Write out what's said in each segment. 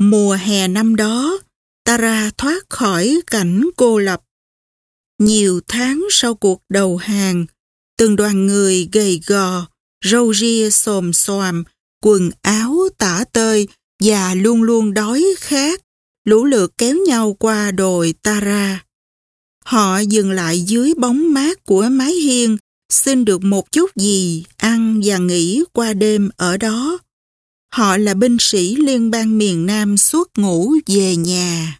Mùa hè năm đó, Tara thoát khỏi cảnh cô lập. Nhiều tháng sau cuộc đầu hàng, từng đoàn người gầy gò, râu ria xồm xoàm, quần áo tả tơi và luôn luôn đói khát, lũ lượt kéo nhau qua đồi Tara. Họ dừng lại dưới bóng mát của mái hiên, xin được một chút gì ăn và nghỉ qua đêm ở đó. Họ là binh sĩ liên bang miền Nam suốt ngủ về nhà.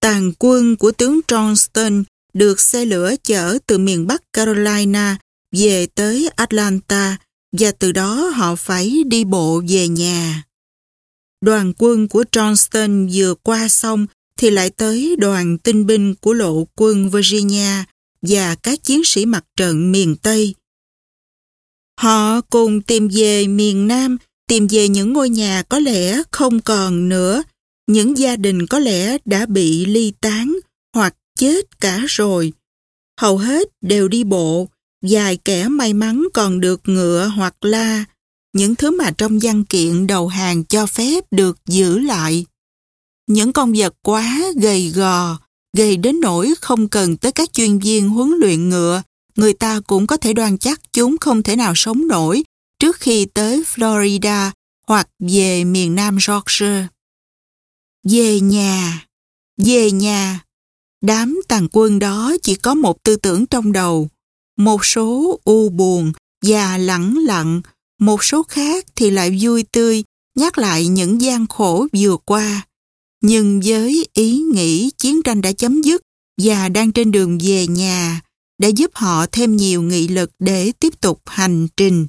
Tàn quân của tướng Johnston được xe lửa chở từ miền Bắc Carolina về tới Atlanta và từ đó họ phải đi bộ về nhà. Đoàn quân của Johnston vừa qua sông thì lại tới đoàn tinh binh của lộ quân Virginia và các chiến sĩ mặt trận miền Tây. Họ cùng tìm về miền Nam, tìm về những ngôi nhà có lẽ không còn nữa, những gia đình có lẽ đã bị ly tán hoặc chết cả rồi. Hầu hết đều đi bộ, vài kẻ may mắn còn được ngựa hoặc la, những thứ mà trong văn kiện đầu hàng cho phép được giữ lại. Những con vật quá gầy gò, gầy đến nỗi không cần tới các chuyên viên huấn luyện ngựa, người ta cũng có thể đoan chắc chúng không thể nào sống nổi trước khi tới Florida hoặc về miền Nam Georgia. Về nhà, về nhà. Đám tàn quân đó chỉ có một tư tưởng trong đầu. Một số u buồn và lẳng lặng, một số khác thì lại vui tươi, nhắc lại những gian khổ vừa qua. Nhưng với ý nghĩ chiến tranh đã chấm dứt và đang trên đường về nhà, đã giúp họ thêm nhiều nghị lực để tiếp tục hành trình.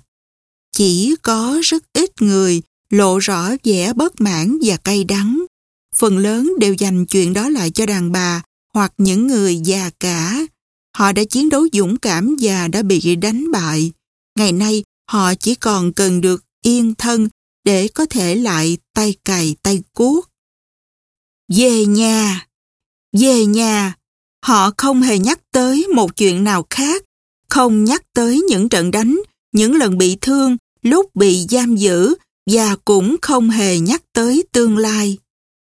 Chỉ có rất ít người lộ rõ vẻ bất mãn và cay đắng. Phần lớn đều dành chuyện đó lại cho đàn bà hoặc những người già cả. Họ đã chiến đấu dũng cảm và đã bị đánh bại. Ngày nay, họ chỉ còn cần được yên thân để có thể lại tay cày tay cuốc. Về nhà! Về nhà! Họ không hề nhắc tới một chuyện nào khác, không nhắc tới những trận đánh, những lần bị thương, lúc bị giam giữ và cũng không hề nhắc tới tương lai.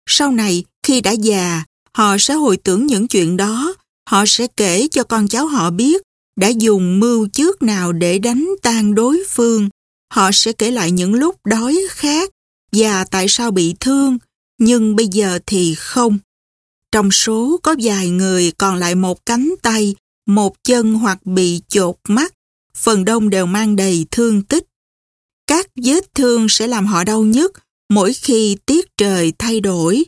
Sau này, khi đã già, họ sẽ hồi tưởng những chuyện đó, họ sẽ kể cho con cháu họ biết đã dùng mưu trước nào để đánh tan đối phương. Họ sẽ kể lại những lúc đói khát và tại sao bị thương, nhưng bây giờ thì không. Trong số có vài người còn lại một cánh tay, một chân hoặc bị chột mắt, phần đông đều mang đầy thương tích. Các vết thương sẽ làm họ đau nhất mỗi khi tiết trời thay đổi.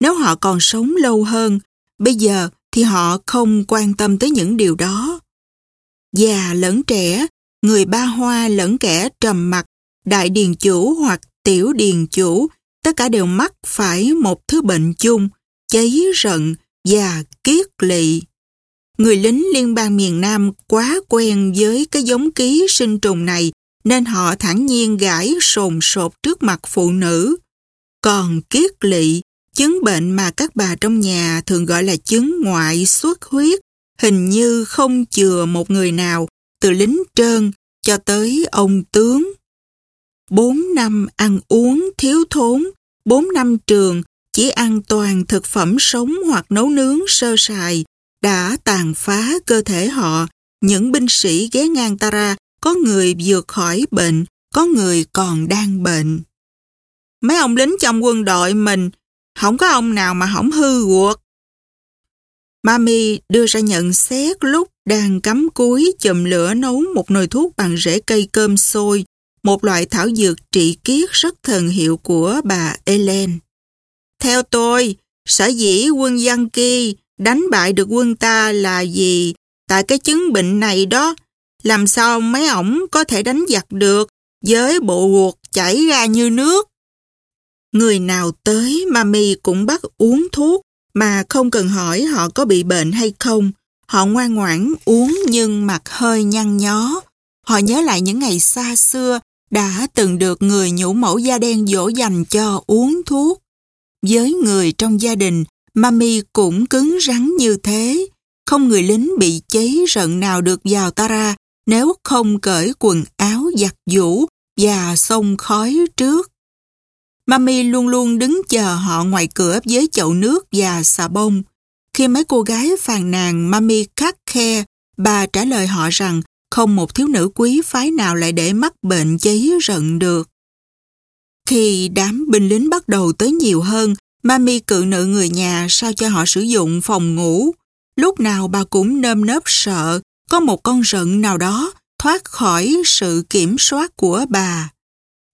Nếu họ còn sống lâu hơn, bây giờ thì họ không quan tâm tới những điều đó. Già lẫn trẻ, người ba hoa lẫn kẻ trầm mặc, đại điền chủ hoặc tiểu điền chủ, tất cả đều mắc phải một thứ bệnh chung, cháy rận và kiết lỵ. Người lính liên bang miền Nam quá quen với cái giống ký sinh trùng này nên họ thản nhiên gãi sồn sột trước mặt phụ nữ. Còn kiết lỵ, chứng bệnh mà các bà trong nhà thường gọi là chứng ngoại xuất huyết, hình như không chừa một người nào, từ lính trơn cho tới ông tướng. Bốn năm ăn uống thiếu thốn, bốn năm trường chỉ ăn toàn thực phẩm sống hoặc nấu nướng sơ sài, đã tàn phá cơ thể họ. Những binh sĩ ghé ngang Tara, có người vừa khỏi bệnh, có người còn đang bệnh. Mấy ông lính trong quân đội mình, không có ông nào mà không hư ruột. Mami đưa ra nhận xét lúc đang cắm cúi chùm lửa nấu một nồi thuốc bằng rễ cây cơm sôi, một loại thảo dược trị kiết rất thần hiệu của bà Ellen. Theo tôi, sở dĩ quân dân kia đánh bại được quân ta là gì? Tại cái chứng bệnh này đó, làm sao mấy ổng có thể đánh giặc được với bộ ruột chảy ra như nước? Người nào tới mà mì cũng bắt uống thuốc mà không cần hỏi họ có bị bệnh hay không. Họ ngoan ngoãn uống nhưng mặt hơi nhăn nhó. Họ nhớ lại những ngày xa xưa đã từng được người nhũ mẫu da đen dỗ dành cho uống thuốc. Với người trong gia đình, Mami cũng cứng rắn như thế. Không người lính bị cháy rận nào được vào Tara nếu không cởi quần áo giặt vũ và xông khói trước. Mami luôn luôn đứng chờ họ ngoài cửa với chậu nước và xà bông. Khi mấy cô gái phàn nàn Mami khắc khe, bà trả lời họ rằng không một thiếu nữ quý phái nào lại để mắc bệnh cháy rận được. Khi đám binh lính bắt đầu tới nhiều hơn, Mami cự nữ người nhà sao cho họ sử dụng phòng ngủ. Lúc nào bà cũng nơm nớp sợ có một con rận nào đó thoát khỏi sự kiểm soát của bà.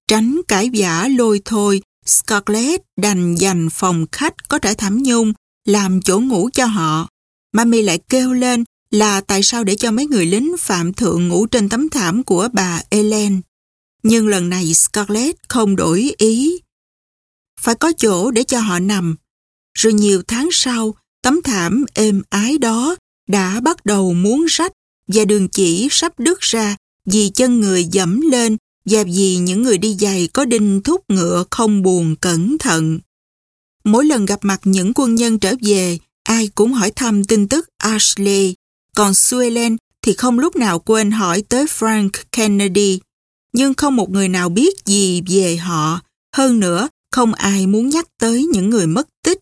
Tránh cãi giả lôi thôi, Scarlett đành dành phòng khách có trải thảm nhung làm chỗ ngủ cho họ. Mami lại kêu lên là tại sao để cho mấy người lính phạm thượng ngủ trên tấm thảm của bà Ellen. Nhưng lần này Scarlett không đổi ý. Phải có chỗ để cho họ nằm. Rồi nhiều tháng sau, tấm thảm êm ái đó đã bắt đầu muốn rách và đường chỉ sắp đứt ra vì chân người dẫm lên và vì những người đi giày có đinh thúc ngựa không buồn cẩn thận. Mỗi lần gặp mặt những quân nhân trở về, ai cũng hỏi thăm tin tức Ashley, còn Suelen thì không lúc nào quên hỏi tới Frank Kennedy. Nhưng không một người nào biết gì về họ. Hơn nữa, không ai muốn nhắc tới những người mất tích.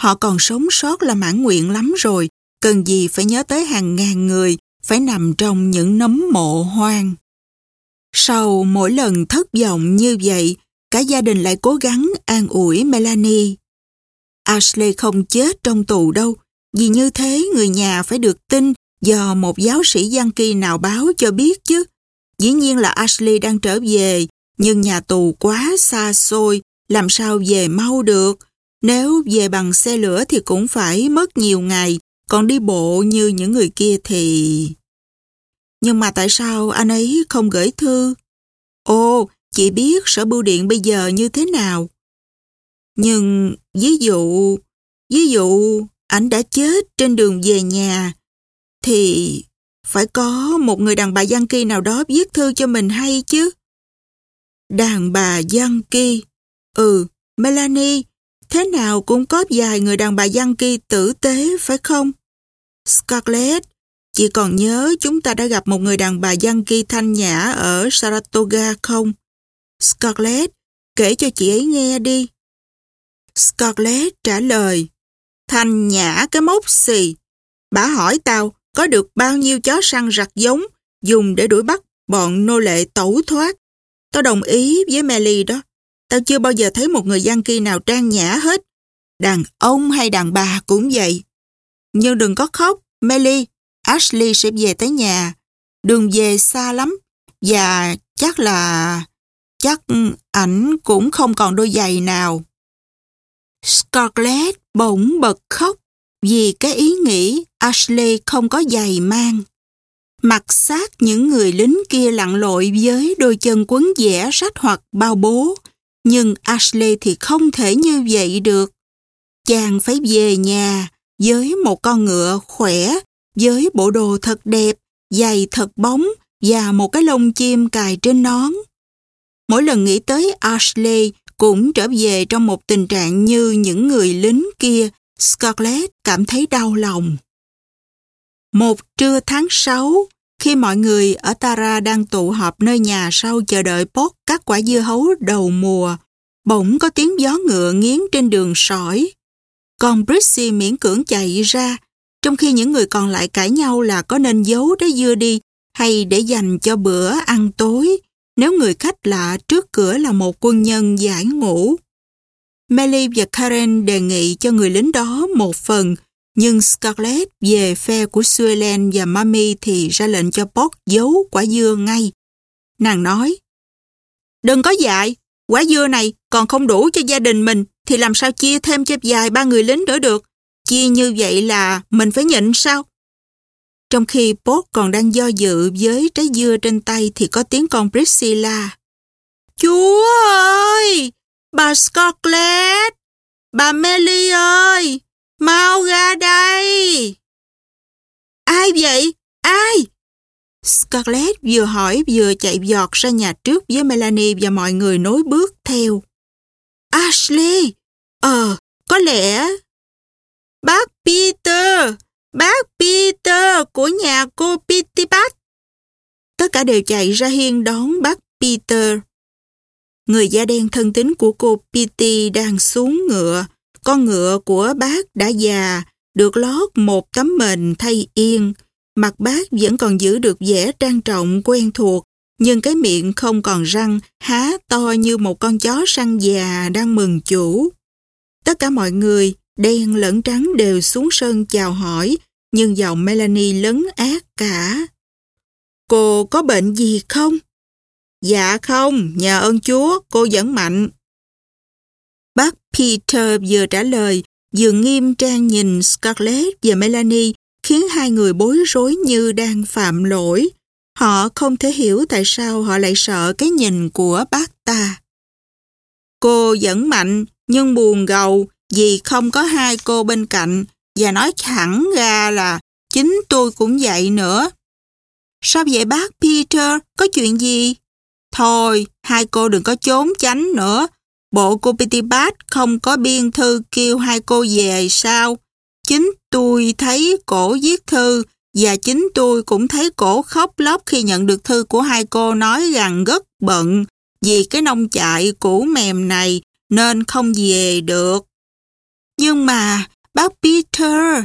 Họ còn sống sót là mãn nguyện lắm rồi, cần gì phải nhớ tới hàng ngàn người phải nằm trong những nấm mộ hoang. Sau mỗi lần thất vọng như vậy, cả gia đình lại cố gắng an ủi Melanie. Ashley không chết trong tù đâu, vì như thế người nhà phải được tin do một giáo sĩ giang kỳ nào báo cho biết chứ. Dĩ nhiên là Ashley đang trở về, nhưng nhà tù quá xa xôi, làm sao về mau được. Nếu về bằng xe lửa thì cũng phải mất nhiều ngày, còn đi bộ như những người kia thì... Nhưng mà tại sao anh ấy không gửi thư? Ồ, chị biết sở bưu điện bây giờ như thế nào. Nhưng ví dụ, ví dụ anh đã chết trên đường về nhà, thì phải có một người đàn bà Giang Kỳ nào đó viết thư cho mình hay chứ. Đàn bà Giang Kỳ, ừ, Melanie, thế nào cũng có vài người đàn bà Giang Kỳ tử tế phải không? Scarlett, chị còn nhớ chúng ta đã gặp một người đàn bà Giang Kỳ thanh nhã ở Saratoga không? Scarlett, kể cho chị ấy nghe đi. Scarlett trả lời, thanh nhã cái mốc xì. Bà hỏi tao có được bao nhiêu chó săn rặt giống dùng để đuổi bắt bọn nô lệ tẩu thoát. Tao đồng ý với Melly đó. Tao chưa bao giờ thấy một người gian kỳ nào trang nhã hết. Đàn ông hay đàn bà cũng vậy. Nhưng đừng có khóc, Melly. Ashley sẽ về tới nhà. Đường về xa lắm. Và chắc là... Chắc ảnh cũng không còn đôi giày nào. Scarlett bỗng bật khóc vì cái ý nghĩ Ashley không có giày mang. Mặt sát những người lính kia lặn lội với đôi chân quấn dẻ rách hoặc bao bố, nhưng Ashley thì không thể như vậy được. Chàng phải về nhà với một con ngựa khỏe, với bộ đồ thật đẹp, giày thật bóng và một cái lông chim cài trên nón. Mỗi lần nghĩ tới Ashley cũng trở về trong một tình trạng như những người lính kia Scarlett cảm thấy đau lòng. Một trưa tháng 6, khi mọi người ở Tara đang tụ họp nơi nhà sau chờ đợi bốt các quả dưa hấu đầu mùa, bỗng có tiếng gió ngựa nghiến trên đường sỏi. Còn Brissy miễn cưỡng chạy ra, trong khi những người còn lại cãi nhau là có nên giấu trái dưa đi hay để dành cho bữa ăn tối nếu người khách lạ trước cửa là một quân nhân giải ngũ. Melly và Karen đề nghị cho người lính đó một phần, nhưng Scarlett về phe của Suelen và Mami thì ra lệnh cho Pot giấu quả dưa ngay. Nàng nói, Đừng có dại, quả dưa này còn không đủ cho gia đình mình thì làm sao chia thêm cho vài ba người lính nữa được. Chia như vậy là mình phải nhịn sao? Trong khi Pot còn đang do dự với trái dưa trên tay thì có tiếng con Priscilla. Chúa ơi! Bà Scarlett! Bà Melly ơi! Mau ra đây! Ai vậy? Ai? Scarlett vừa hỏi vừa chạy giọt ra nhà trước với Melanie và mọi người nối bước theo. Ashley! Ờ, có lẽ... Bác Peter! Bác Peter của nhà cô Pitipat! Tất cả đều chạy ra hiên đón bác Peter người da đen thân tín của cô Pity đang xuống ngựa. Con ngựa của bác đã già, được lót một tấm mền thay yên. Mặt bác vẫn còn giữ được vẻ trang trọng quen thuộc, nhưng cái miệng không còn răng, há to như một con chó săn già đang mừng chủ. Tất cả mọi người, đen lẫn trắng đều xuống sân chào hỏi, nhưng giọng Melanie lấn ác cả. Cô có bệnh gì không? Dạ không, nhờ ơn Chúa, cô vẫn mạnh. Bác Peter vừa trả lời, vừa nghiêm trang nhìn Scarlett và Melanie, khiến hai người bối rối như đang phạm lỗi. Họ không thể hiểu tại sao họ lại sợ cái nhìn của bác ta. Cô vẫn mạnh, nhưng buồn gầu vì không có hai cô bên cạnh và nói thẳng ra là chính tôi cũng vậy nữa. Sao vậy bác Peter? Có chuyện gì? Thôi, hai cô đừng có trốn tránh nữa. Bộ cô Pitipat không có biên thư kêu hai cô về sao? Chính tôi thấy cổ viết thư và chính tôi cũng thấy cổ khóc lóc khi nhận được thư của hai cô nói rằng rất bận vì cái nông trại cũ mềm này nên không về được. Nhưng mà, bác Peter,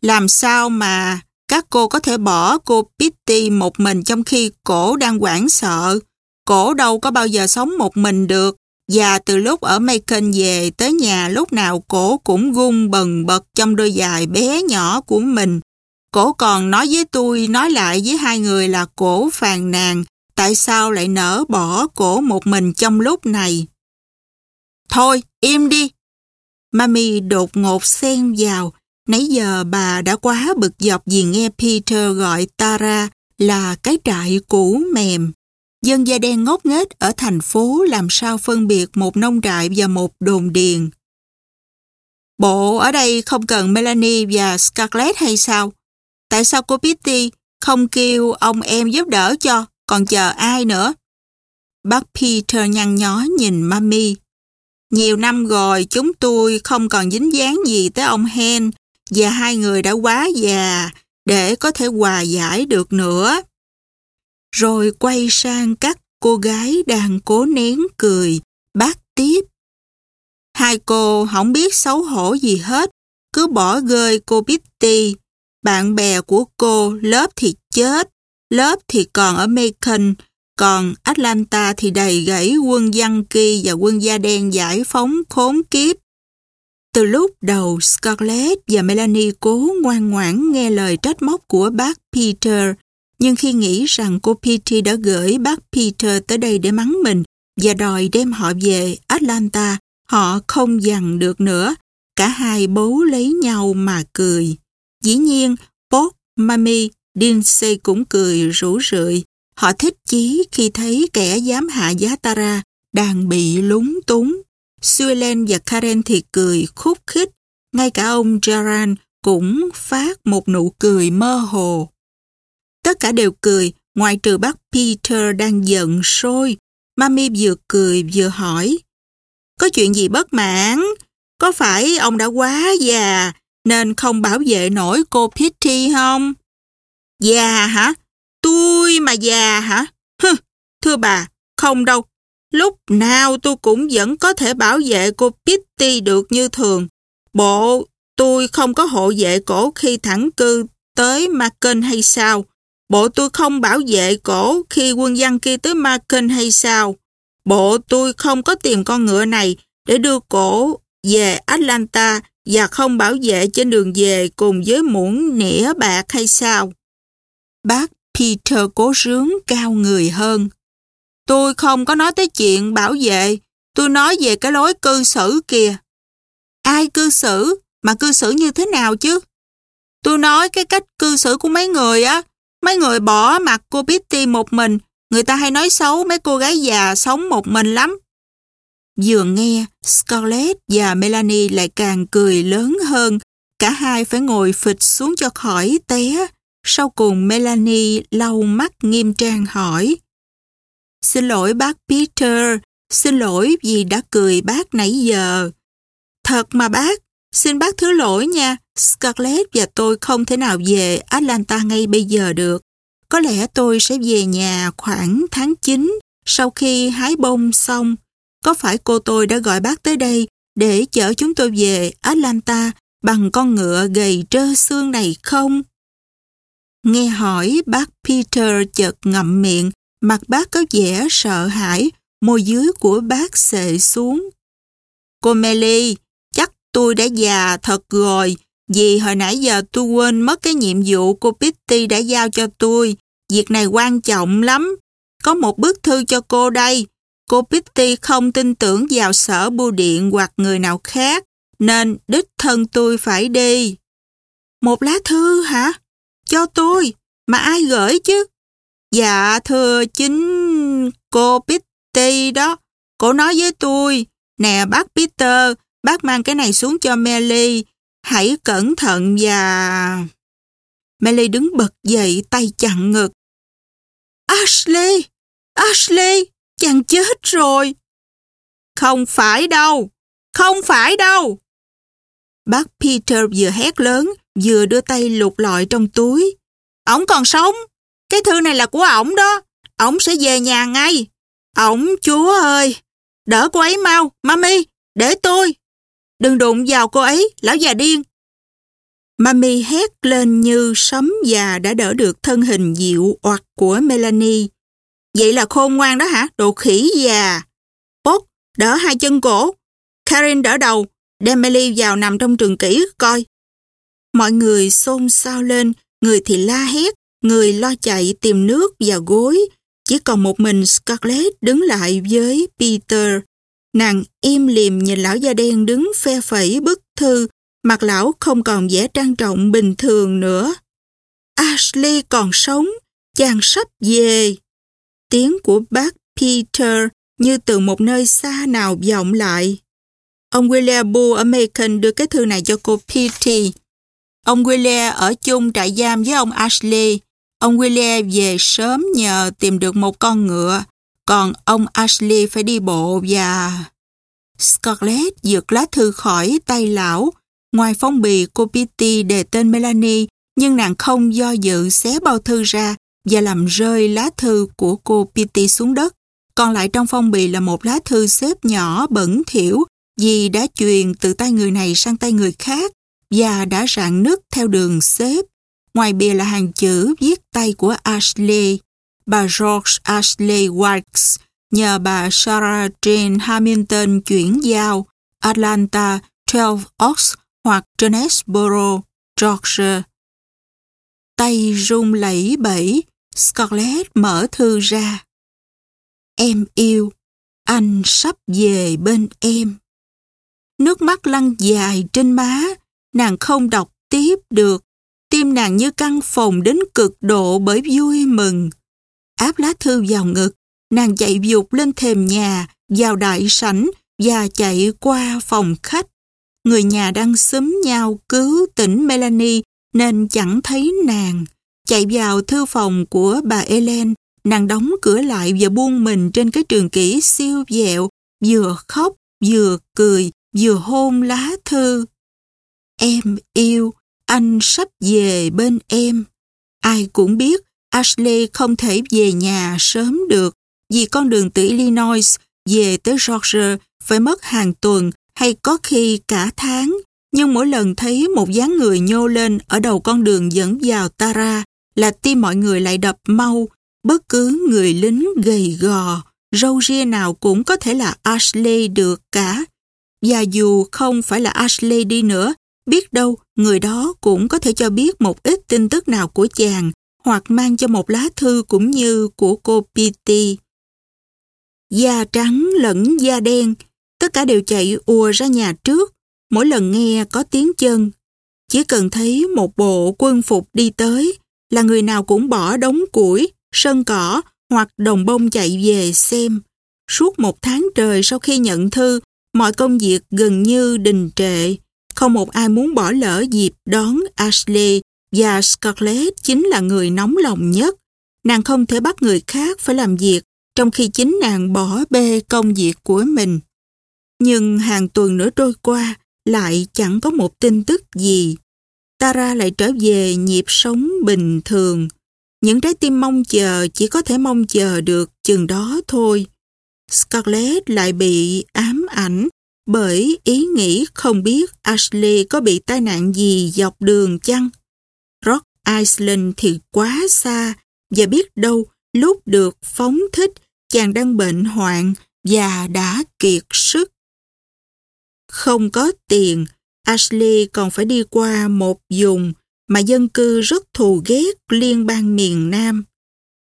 làm sao mà các cô có thể bỏ cô Pitty một mình trong khi cổ đang quảng sợ? Cổ đâu có bao giờ sống một mình được. Và từ lúc ở Macon về tới nhà lúc nào cổ cũng gung bần bật trong đôi giày bé nhỏ của mình. Cổ còn nói với tôi, nói lại với hai người là cổ phàn nàn, tại sao lại nỡ bỏ cổ một mình trong lúc này. Thôi, im đi. Mami đột ngột xen vào, nãy giờ bà đã quá bực dọc vì nghe Peter gọi Tara là cái trại cũ mềm. Dân da đen ngốc nghếch ở thành phố làm sao phân biệt một nông trại và một đồn điền. Bộ ở đây không cần Melanie và Scarlett hay sao? Tại sao cô Pitty không kêu ông em giúp đỡ cho, còn chờ ai nữa? Bác Peter nhăn nhó nhìn Mami. Nhiều năm rồi chúng tôi không còn dính dáng gì tới ông Hen và hai người đã quá già để có thể hòa giải được nữa rồi quay sang các cô gái đang cố nén cười, bác tiếp. Hai cô không biết xấu hổ gì hết, cứ bỏ rơi cô Bitty. Bạn bè của cô, lớp thì chết, lớp thì còn ở Macon, còn Atlanta thì đầy gãy quân dân kỳ và quân da đen giải phóng khốn kiếp. Từ lúc đầu, Scarlett và Melanie cố ngoan ngoãn nghe lời trách móc của bác Peter, nhưng khi nghĩ rằng cô Petey đã gửi bác Peter tới đây để mắng mình và đòi đem họ về Atlanta, họ không dằn được nữa. Cả hai bố lấy nhau mà cười. Dĩ nhiên, Bob, Mami, Dinsey cũng cười rủ rượi. Họ thích chí khi thấy kẻ dám hạ giá Tara đang bị lúng túng. Suelen và Karen thì cười khúc khích. Ngay cả ông Jaran cũng phát một nụ cười mơ hồ. Tất cả đều cười, ngoại trừ bác Peter đang giận sôi. Mami vừa cười vừa hỏi. Có chuyện gì bất mãn? Có phải ông đã quá già nên không bảo vệ nổi cô Pitty không? Già hả? Tôi mà già hả? Hừ, thưa bà, không đâu. Lúc nào tôi cũng vẫn có thể bảo vệ cô Pitty được như thường. Bộ tôi không có hộ vệ cổ khi thẳng cư tới MacKen hay sao? Bộ tôi không bảo vệ cổ khi quân dân kia tới Macon hay sao? Bộ tôi không có tìm con ngựa này để đưa cổ về Atlanta và không bảo vệ trên đường về cùng với muỗng nĩa bạc hay sao? Bác Peter cố rướng cao người hơn. Tôi không có nói tới chuyện bảo vệ, tôi nói về cái lối cư xử kìa. Ai cư xử? Mà cư xử như thế nào chứ? Tôi nói cái cách cư xử của mấy người á, Mấy người bỏ mặt cô Pitty một mình, người ta hay nói xấu mấy cô gái già sống một mình lắm. Vừa nghe, Scarlett và Melanie lại càng cười lớn hơn. Cả hai phải ngồi phịch xuống cho khỏi té. Sau cùng Melanie lau mắt nghiêm trang hỏi. Xin lỗi bác Peter, xin lỗi vì đã cười bác nãy giờ. Thật mà bác, xin bác thứ lỗi nha. Scarlett và tôi không thể nào về Atlanta ngay bây giờ được. Có lẽ tôi sẽ về nhà khoảng tháng 9 sau khi hái bông xong, có phải cô tôi đã gọi bác tới đây để chở chúng tôi về Atlanta bằng con ngựa gầy trơ xương này không? Nghe hỏi bác Peter chợt ngậm miệng, mặt bác có vẻ sợ hãi, môi dưới của bác xệ xuống. Cô Melly, chắc tôi đã già thật rồi, vì hồi nãy giờ tôi quên mất cái nhiệm vụ cô Pitty đã giao cho tôi. Việc này quan trọng lắm. Có một bức thư cho cô đây. Cô Pitty không tin tưởng vào sở bưu điện hoặc người nào khác, nên đích thân tôi phải đi. Một lá thư hả? Cho tôi, mà ai gửi chứ? Dạ thưa chính cô Pitty đó. Cô nói với tôi, nè bác Peter, bác mang cái này xuống cho Melly. Hãy cẩn thận và... Melly đứng bật dậy tay chặn ngực. Ashley! Ashley! Chàng chết rồi! Không phải đâu! Không phải đâu! Bác Peter vừa hét lớn, vừa đưa tay lục lọi trong túi. Ổng còn sống! Cái thư này là của ổng đó! Ổng sẽ về nhà ngay! Ổng, chúa ơi! Đỡ cô ấy mau, mami, để tôi! Đừng đụng vào cô ấy, lão già điên! Mami hét lên như sấm già đã đỡ được thân hình dịu oặt của Melanie. Vậy là khôn ngoan đó hả? Đồ khỉ già. Bốt, đỡ hai chân cổ. Karen đỡ đầu, đem Melly vào nằm trong trường kỹ coi. Mọi người xôn xao lên, người thì la hét, người lo chạy tìm nước và gối. Chỉ còn một mình Scarlett đứng lại với Peter. Nàng im lìm nhìn lão da đen đứng phe phẩy bức thư, mặt lão không còn vẻ trang trọng bình thường nữa. Ashley còn sống, chàng sắp về. Tiếng của bác Peter như từ một nơi xa nào vọng lại. Ông William Bull ở Macon đưa cái thư này cho cô Petey. Ông William ở chung trại giam với ông Ashley. Ông William về sớm nhờ tìm được một con ngựa, còn ông Ashley phải đi bộ và... Scarlett giật lá thư khỏi tay lão. Ngoài phong bì, cô Petey đề tên Melanie, nhưng nàng không do dự xé bao thư ra và làm rơi lá thư của cô Petey xuống đất. Còn lại trong phong bì là một lá thư xếp nhỏ bẩn thỉu vì đã truyền từ tay người này sang tay người khác và đã rạn nứt theo đường xếp. Ngoài bìa là hàng chữ viết tay của Ashley. Bà George Ashley Wilkes nhờ bà Sarah Jane Hamilton chuyển giao Atlanta, 12 Oaks hoặc Jonesboro, Georgia. Tay run lẩy bẩy, Scarlett mở thư ra. Em yêu, anh sắp về bên em. Nước mắt lăn dài trên má, nàng không đọc tiếp được. Tim nàng như căng phồng đến cực độ bởi vui mừng. Áp lá thư vào ngực, nàng chạy vụt lên thềm nhà, vào đại sảnh và chạy qua phòng khách. Người nhà đang xúm nhau cứu tỉnh Melanie nên chẳng thấy nàng. Chạy vào thư phòng của bà Ellen, nàng đóng cửa lại và buông mình trên cái trường kỷ siêu dẹo, vừa khóc, vừa cười, vừa hôn lá thư. Em yêu, anh sắp về bên em. Ai cũng biết Ashley không thể về nhà sớm được vì con đường từ Illinois về tới Georgia phải mất hàng tuần hay có khi cả tháng. Nhưng mỗi lần thấy một dáng người nhô lên ở đầu con đường dẫn vào Tara là tim mọi người lại đập mau. Bất cứ người lính gầy gò, râu ria nào cũng có thể là Ashley được cả. Và dù không phải là Ashley đi nữa, biết đâu người đó cũng có thể cho biết một ít tin tức nào của chàng hoặc mang cho một lá thư cũng như của cô Petey. Da trắng lẫn da đen, tất cả đều chạy ùa ra nhà trước, mỗi lần nghe có tiếng chân. Chỉ cần thấy một bộ quân phục đi tới là người nào cũng bỏ đống củi, sân cỏ hoặc đồng bông chạy về xem. Suốt một tháng trời sau khi nhận thư, mọi công việc gần như đình trệ. Không một ai muốn bỏ lỡ dịp đón Ashley và Scarlett chính là người nóng lòng nhất. Nàng không thể bắt người khác phải làm việc, trong khi chính nàng bỏ bê công việc của mình. Nhưng hàng tuần nữa trôi qua, lại chẳng có một tin tức gì. Tara lại trở về nhịp sống bình thường. Những trái tim mong chờ chỉ có thể mong chờ được chừng đó thôi. Scarlett lại bị ám ảnh bởi ý nghĩ không biết Ashley có bị tai nạn gì dọc đường chăng. Rock Island thì quá xa và biết đâu lúc được phóng thích chàng đang bệnh hoạn và đã kiệt sức. Không có tiền, Ashley còn phải đi qua một vùng mà dân cư rất thù ghét liên bang miền Nam.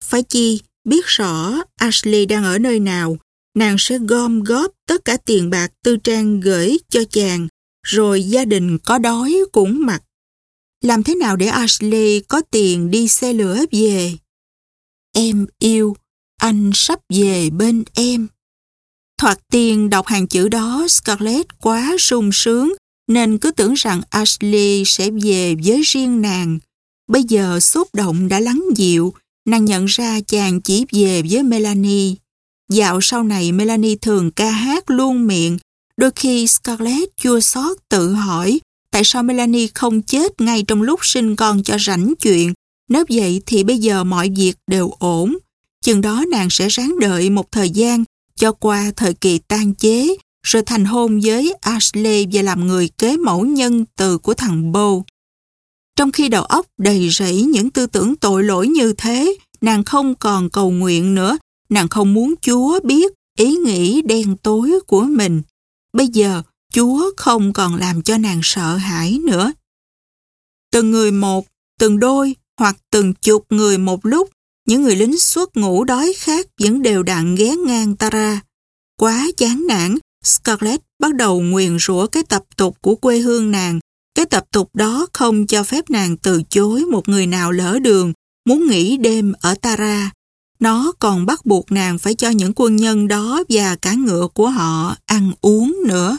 Phải chi, biết rõ Ashley đang ở nơi nào, nàng sẽ gom góp tất cả tiền bạc tư trang gửi cho chàng, rồi gia đình có đói cũng mặc. Làm thế nào để Ashley có tiền đi xe lửa về? Em yêu, anh sắp về bên em. Thoạt tiên đọc hàng chữ đó Scarlett quá sung sướng nên cứ tưởng rằng Ashley sẽ về với riêng nàng. Bây giờ xúc động đã lắng dịu, nàng nhận ra chàng chỉ về với Melanie. Dạo sau này Melanie thường ca hát luôn miệng, đôi khi Scarlett chua xót tự hỏi tại sao Melanie không chết ngay trong lúc sinh con cho rảnh chuyện. Nếu vậy thì bây giờ mọi việc đều ổn. Chừng đó nàng sẽ ráng đợi một thời gian cho qua thời kỳ tan chế rồi thành hôn với Ashley và làm người kế mẫu nhân từ của thằng Bo. Trong khi đầu óc đầy rẫy những tư tưởng tội lỗi như thế, nàng không còn cầu nguyện nữa, nàng không muốn Chúa biết ý nghĩ đen tối của mình. Bây giờ, Chúa không còn làm cho nàng sợ hãi nữa. Từng người một, từng đôi hoặc từng chục người một lúc, những người lính suốt ngủ đói khát vẫn đều đặn ghé ngang Tara. Quá chán nản, Scarlett bắt đầu nguyền rủa cái tập tục của quê hương nàng. Cái tập tục đó không cho phép nàng từ chối một người nào lỡ đường, muốn nghỉ đêm ở Tara. Nó còn bắt buộc nàng phải cho những quân nhân đó và cả ngựa của họ ăn uống nữa.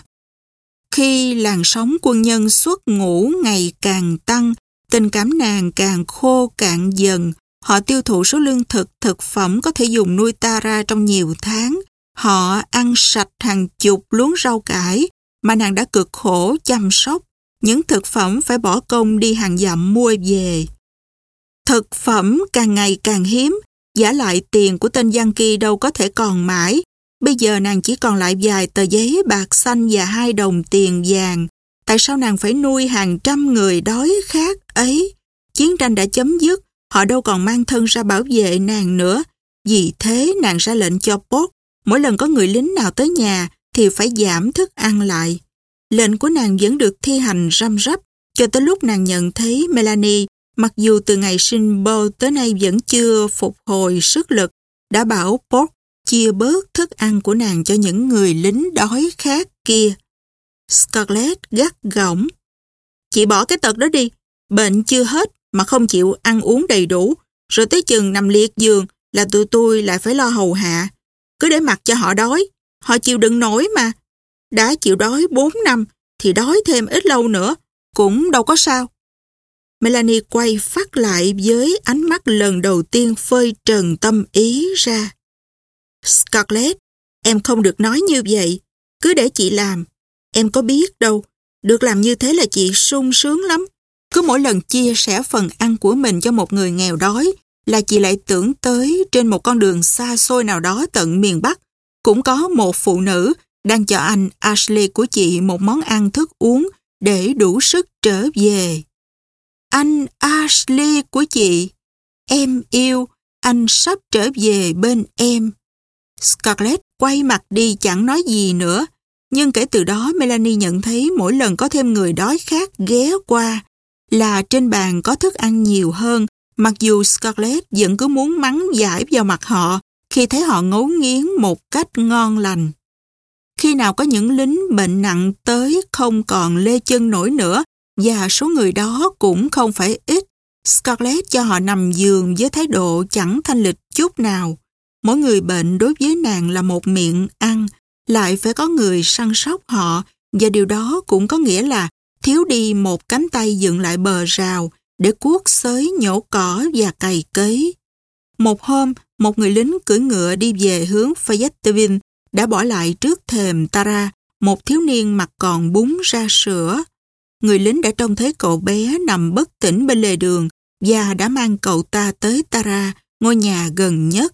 Khi làn sóng quân nhân xuất ngũ ngày càng tăng, tình cảm nàng càng khô cạn dần. Họ tiêu thụ số lương thực, thực phẩm có thể dùng nuôi ta ra trong nhiều tháng. Họ ăn sạch hàng chục luống rau cải mà nàng đã cực khổ chăm sóc. Những thực phẩm phải bỏ công đi hàng dặm mua về. Thực phẩm càng ngày càng hiếm, giả lại tiền của tên Giang Kỳ đâu có thể còn mãi. Bây giờ nàng chỉ còn lại vài tờ giấy bạc xanh và hai đồng tiền vàng. Tại sao nàng phải nuôi hàng trăm người đói khát ấy? Chiến tranh đã chấm dứt, họ đâu còn mang thân ra bảo vệ nàng nữa. Vì thế nàng ra lệnh cho Pốt Mỗi lần có người lính nào tới nhà thì phải giảm thức ăn lại. Lệnh của nàng vẫn được thi hành răm rắp cho tới lúc nàng nhận thấy Melanie, mặc dù từ ngày sinh Bo tới nay vẫn chưa phục hồi sức lực, đã bảo Port chia bớt thức ăn của nàng cho những người lính đói khác kia. Scarlett gắt gỏng. Chị bỏ cái tật đó đi, bệnh chưa hết mà không chịu ăn uống đầy đủ, rồi tới chừng nằm liệt giường là tụi tôi lại phải lo hầu hạ. Cứ để mặc cho họ đói. Họ chịu đựng nổi mà. Đã chịu đói 4 năm thì đói thêm ít lâu nữa. Cũng đâu có sao. Melanie quay phát lại với ánh mắt lần đầu tiên phơi trần tâm ý ra. Scarlett, em không được nói như vậy. Cứ để chị làm. Em có biết đâu. Được làm như thế là chị sung sướng lắm. Cứ mỗi lần chia sẻ phần ăn của mình cho một người nghèo đói là chị lại tưởng tới trên một con đường xa xôi nào đó tận miền Bắc, cũng có một phụ nữ đang cho anh Ashley của chị một món ăn thức uống để đủ sức trở về. Anh Ashley của chị, em yêu, anh sắp trở về bên em. Scarlett quay mặt đi chẳng nói gì nữa, nhưng kể từ đó Melanie nhận thấy mỗi lần có thêm người đói khát ghé qua là trên bàn có thức ăn nhiều hơn Mặc dù Scarlett vẫn cứ muốn mắng giải vào mặt họ khi thấy họ ngấu nghiến một cách ngon lành. Khi nào có những lính bệnh nặng tới không còn lê chân nổi nữa và số người đó cũng không phải ít, Scarlett cho họ nằm giường với thái độ chẳng thanh lịch chút nào. Mỗi người bệnh đối với nàng là một miệng ăn, lại phải có người săn sóc họ và điều đó cũng có nghĩa là thiếu đi một cánh tay dựng lại bờ rào để cuốc xới nhổ cỏ và cày cấy. Một hôm, một người lính cưỡi ngựa đi về hướng Fayetteville đã bỏ lại trước thềm Tara một thiếu niên mặt còn búng ra sữa. Người lính đã trông thấy cậu bé nằm bất tỉnh bên lề đường và đã mang cậu ta tới Tara, ngôi nhà gần nhất.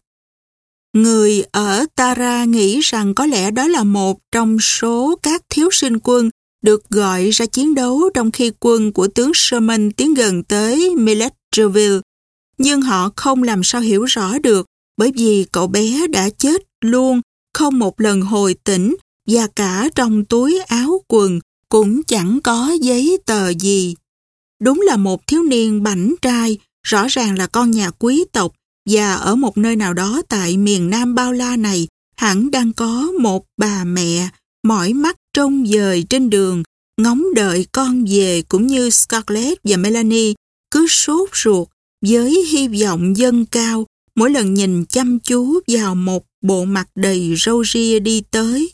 Người ở Tara nghĩ rằng có lẽ đó là một trong số các thiếu sinh quân được gọi ra chiến đấu trong khi quân của tướng Sherman tiến gần tới Milledgeville. Nhưng họ không làm sao hiểu rõ được bởi vì cậu bé đã chết luôn, không một lần hồi tỉnh và cả trong túi áo quần cũng chẳng có giấy tờ gì. Đúng là một thiếu niên bảnh trai, rõ ràng là con nhà quý tộc và ở một nơi nào đó tại miền Nam bao la này hẳn đang có một bà mẹ mỏi mắt trông dời trên đường ngóng đợi con về cũng như Scarlett và Melanie cứ sốt ruột với hy vọng dâng cao mỗi lần nhìn chăm chú vào một bộ mặt đầy râu ria đi tới.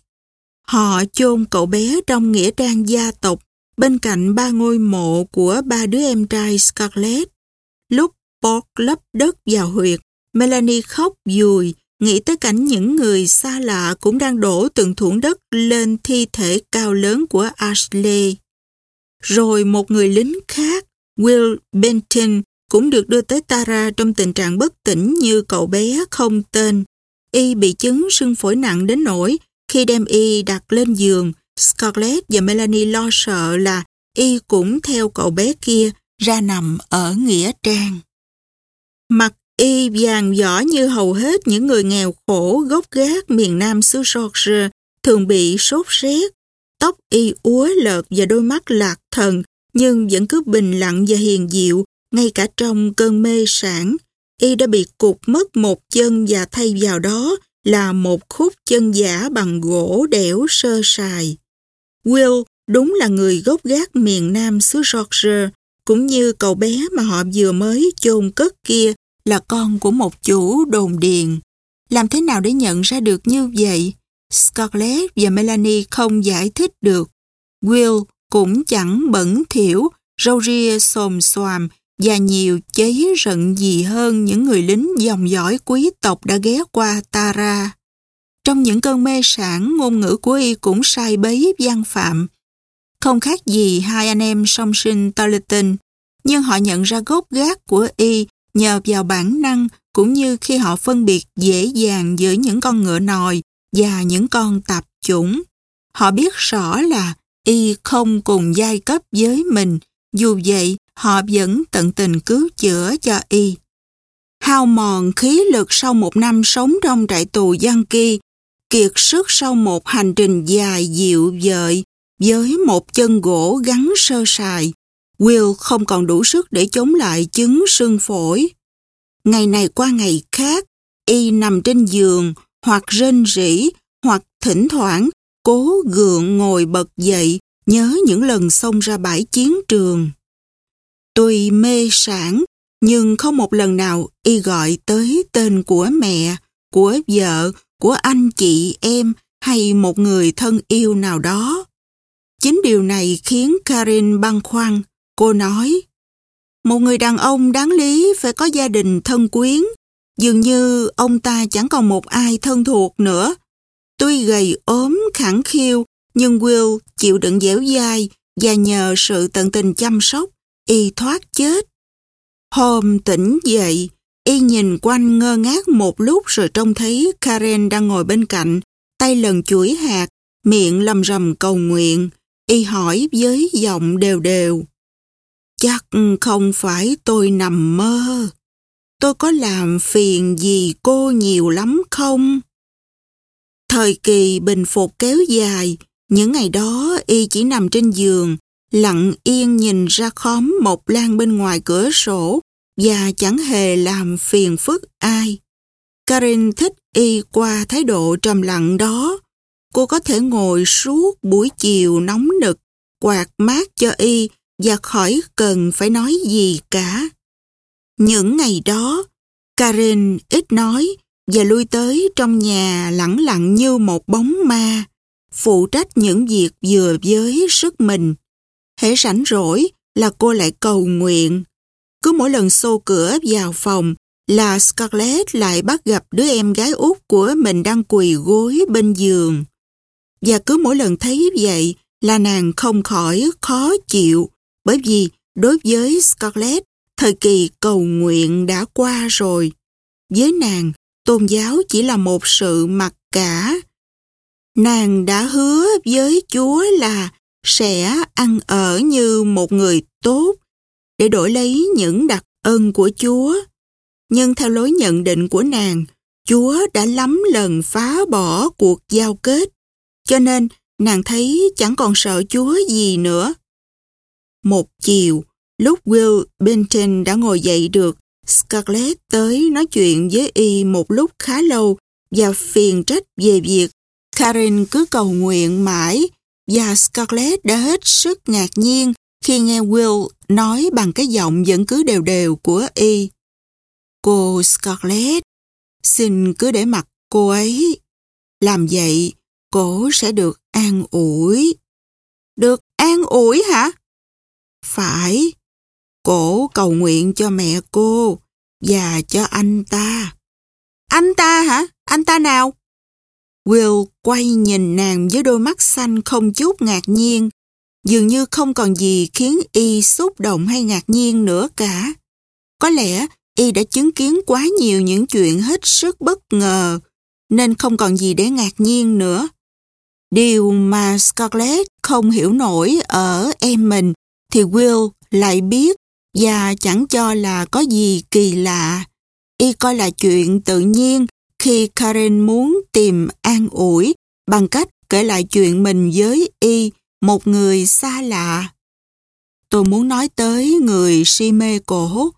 Họ chôn cậu bé trong nghĩa trang gia tộc bên cạnh ba ngôi mộ của ba đứa em trai Scarlett. Lúc Borg lấp đất vào huyệt, Melanie khóc dùi, nghĩ tới cảnh những người xa lạ cũng đang đổ từng thủng đất lên thi thể cao lớn của Ashley. Rồi một người lính khác, Will Benton, cũng được đưa tới Tara trong tình trạng bất tỉnh như cậu bé không tên. Y bị chứng sưng phổi nặng đến nỗi khi đem Y đặt lên giường, Scarlett và Melanie lo sợ là Y cũng theo cậu bé kia ra nằm ở Nghĩa Trang. Mặt Y vàng vỏ như hầu hết những người nghèo khổ gốc gác miền nam xứ Georgia thường bị sốt rét. Tóc Y úa lợt và đôi mắt lạc thần nhưng vẫn cứ bình lặng và hiền diệu ngay cả trong cơn mê sản. Y đã bị cụt mất một chân và thay vào đó là một khúc chân giả bằng gỗ đẻo sơ sài. Will đúng là người gốc gác miền nam xứ Georgia, cũng như cậu bé mà họ vừa mới chôn cất kia là con của một chủ đồn điền. Làm thế nào để nhận ra được như vậy? Scarlett và Melanie không giải thích được. Will cũng chẳng bẩn thiểu, râu ria xồm xoàm và nhiều cháy rận gì hơn những người lính dòng dõi quý tộc đã ghé qua Tara. Trong những cơn mê sản, ngôn ngữ của y cũng sai bấy gian phạm. Không khác gì hai anh em song sinh Tarleton, nhưng họ nhận ra gốc gác của y nhờ vào bản năng cũng như khi họ phân biệt dễ dàng giữa những con ngựa nòi và những con tạp chủng. Họ biết rõ là y không cùng giai cấp với mình, dù vậy họ vẫn tận tình cứu chữa cho y. Hao mòn khí lực sau một năm sống trong trại tù Giang Kỳ, kiệt sức sau một hành trình dài dịu dợi với một chân gỗ gắn sơ sài, Will không còn đủ sức để chống lại chứng sưng phổi. Ngày này qua ngày khác, y nằm trên giường hoặc rên rỉ hoặc thỉnh thoảng cố gượng ngồi bật dậy nhớ những lần xông ra bãi chiến trường. Tuy mê sản, nhưng không một lần nào y gọi tới tên của mẹ, của vợ, của anh chị em hay một người thân yêu nào đó. Chính điều này khiến Karin băn khoăn. Cô nói, một người đàn ông đáng lý phải có gia đình thân quyến. Dường như ông ta chẳng còn một ai thân thuộc nữa. Tuy gầy ốm, khẳng khiu, nhưng Will chịu đựng dẻo dai và nhờ sự tận tình chăm sóc, y thoát chết. Hôm tỉnh dậy, y nhìn quanh ngơ ngác một lúc rồi trông thấy Karen đang ngồi bên cạnh, tay lần chuỗi hạt, miệng lầm rầm cầu nguyện. Y hỏi với giọng đều đều. Chắc không phải tôi nằm mơ. Tôi có làm phiền gì cô nhiều lắm không? Thời kỳ bình phục kéo dài, những ngày đó y chỉ nằm trên giường, lặng yên nhìn ra khóm một lan bên ngoài cửa sổ và chẳng hề làm phiền phức ai. Karin thích y qua thái độ trầm lặng đó. Cô có thể ngồi suốt buổi chiều nóng nực, quạt mát cho y và khỏi cần phải nói gì cả. Những ngày đó, Karen ít nói và lui tới trong nhà lẳng lặng như một bóng ma, phụ trách những việc vừa với sức mình. Hễ rảnh rỗi là cô lại cầu nguyện. Cứ mỗi lần xô cửa vào phòng là Scarlett lại bắt gặp đứa em gái út của mình đang quỳ gối bên giường. Và cứ mỗi lần thấy vậy là nàng không khỏi khó chịu bởi vì đối với Scarlett, Thời kỳ cầu nguyện đã qua rồi. Với nàng, tôn giáo chỉ là một sự mặc cả. Nàng đã hứa với Chúa là sẽ ăn ở như một người tốt để đổi lấy những đặc ân của Chúa. Nhưng theo lối nhận định của nàng, Chúa đã lắm lần phá bỏ cuộc giao kết, cho nên nàng thấy chẳng còn sợ Chúa gì nữa. Một chiều, lúc Will Benton đã ngồi dậy được, Scarlett tới nói chuyện với y một lúc khá lâu và phiền trách về việc Karen cứ cầu nguyện mãi và Scarlett đã hết sức ngạc nhiên khi nghe Will nói bằng cái giọng vẫn cứ đều đều của y. Cô Scarlett, xin cứ để mặt cô ấy. Làm vậy, cô sẽ được an ủi. Được an ủi hả? Phải. Cổ cầu nguyện cho mẹ cô và cho anh ta. Anh ta hả? Anh ta nào? Will quay nhìn nàng với đôi mắt xanh không chút ngạc nhiên. Dường như không còn gì khiến y xúc động hay ngạc nhiên nữa cả. Có lẽ y đã chứng kiến quá nhiều những chuyện hết sức bất ngờ, nên không còn gì để ngạc nhiên nữa. Điều mà Scarlett không hiểu nổi ở em mình thì Will lại biết và chẳng cho là có gì kỳ lạ. Y coi là chuyện tự nhiên khi Karen muốn tìm an ủi bằng cách kể lại chuyện mình với Y, một người xa lạ. Tôi muốn nói tới người si mê cổ,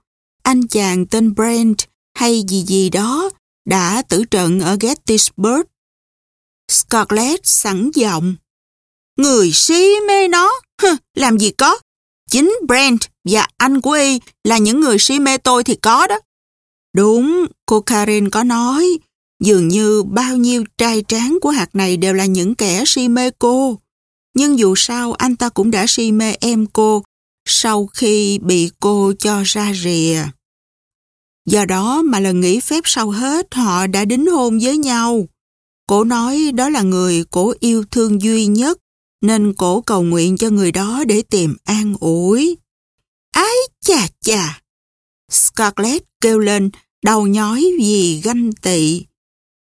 anh chàng tên Brent hay gì gì đó đã tử trận ở Gettysburg. Scarlett sẵn giọng. Người si mê nó? Hừ, làm gì có? Chính Brent và anh của y là những người si mê tôi thì có đó. Đúng, cô Karen có nói, dường như bao nhiêu trai tráng của hạt này đều là những kẻ si mê cô. Nhưng dù sao anh ta cũng đã si mê em cô sau khi bị cô cho ra rìa. Do đó mà lần nghỉ phép sau hết họ đã đính hôn với nhau. Cổ nói đó là người cổ yêu thương duy nhất nên cổ cầu nguyện cho người đó để tìm an ủi. Ái chà chà! Scarlett kêu lên, đầu nhói vì ganh tị.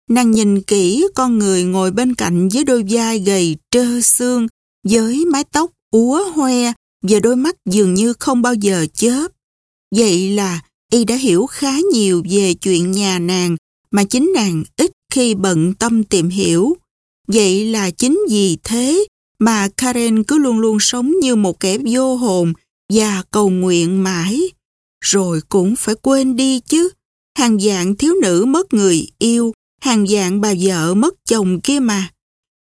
Nàng nhìn kỹ con người ngồi bên cạnh với đôi vai gầy trơ xương, với mái tóc úa hoe và đôi mắt dường như không bao giờ chớp. Vậy là y đã hiểu khá nhiều về chuyện nhà nàng mà chính nàng ít khi bận tâm tìm hiểu. Vậy là chính vì thế mà Karen cứ luôn luôn sống như một kẻ vô hồn và cầu nguyện mãi. Rồi cũng phải quên đi chứ. Hàng dạng thiếu nữ mất người yêu, hàng dạng bà vợ mất chồng kia mà.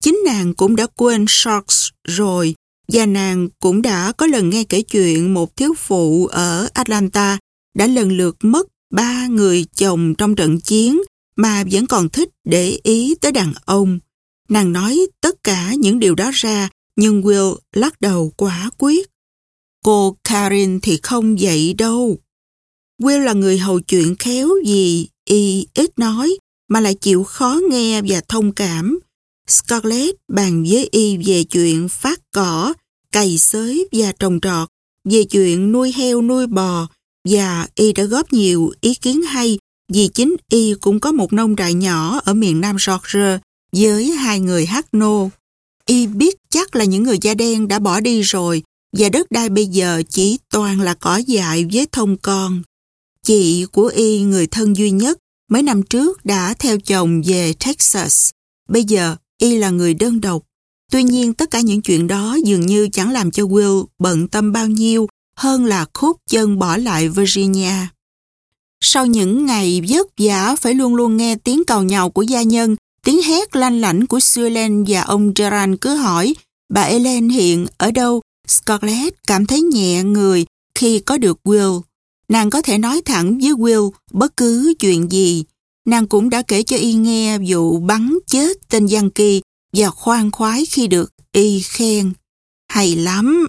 Chính nàng cũng đã quên Sharks rồi và nàng cũng đã có lần nghe kể chuyện một thiếu phụ ở Atlanta đã lần lượt mất ba người chồng trong trận chiến mà vẫn còn thích để ý tới đàn ông. Nàng nói tất cả những điều đó ra, nhưng Will lắc đầu quả quyết. Cô Karin thì không vậy đâu. Will là người hầu chuyện khéo gì, y ít nói, mà lại chịu khó nghe và thông cảm. Scarlett bàn với y về chuyện phát cỏ, cày xới và trồng trọt, về chuyện nuôi heo nuôi bò, và y đã góp nhiều ý kiến hay vì chính y cũng có một nông trại nhỏ ở miền Nam Georgia với hai người hát nô. Y biết chắc là những người da đen đã bỏ đi rồi và đất đai bây giờ chỉ toàn là cỏ dại với thông con. Chị của Y, người thân duy nhất, mấy năm trước đã theo chồng về Texas. Bây giờ Y là người đơn độc. Tuy nhiên tất cả những chuyện đó dường như chẳng làm cho Will bận tâm bao nhiêu hơn là khúc chân bỏ lại Virginia. Sau những ngày vất vả phải luôn luôn nghe tiếng cầu nhào của gia nhân, tiếng hét lanh lảnh của Suelen và ông Gerard cứ hỏi bà Ellen hiện ở đâu, Scarlett cảm thấy nhẹ người khi có được Will. Nàng có thể nói thẳng với Will bất cứ chuyện gì. Nàng cũng đã kể cho y nghe vụ bắn chết tên Giang Kỳ và khoan khoái khi được y khen. Hay lắm!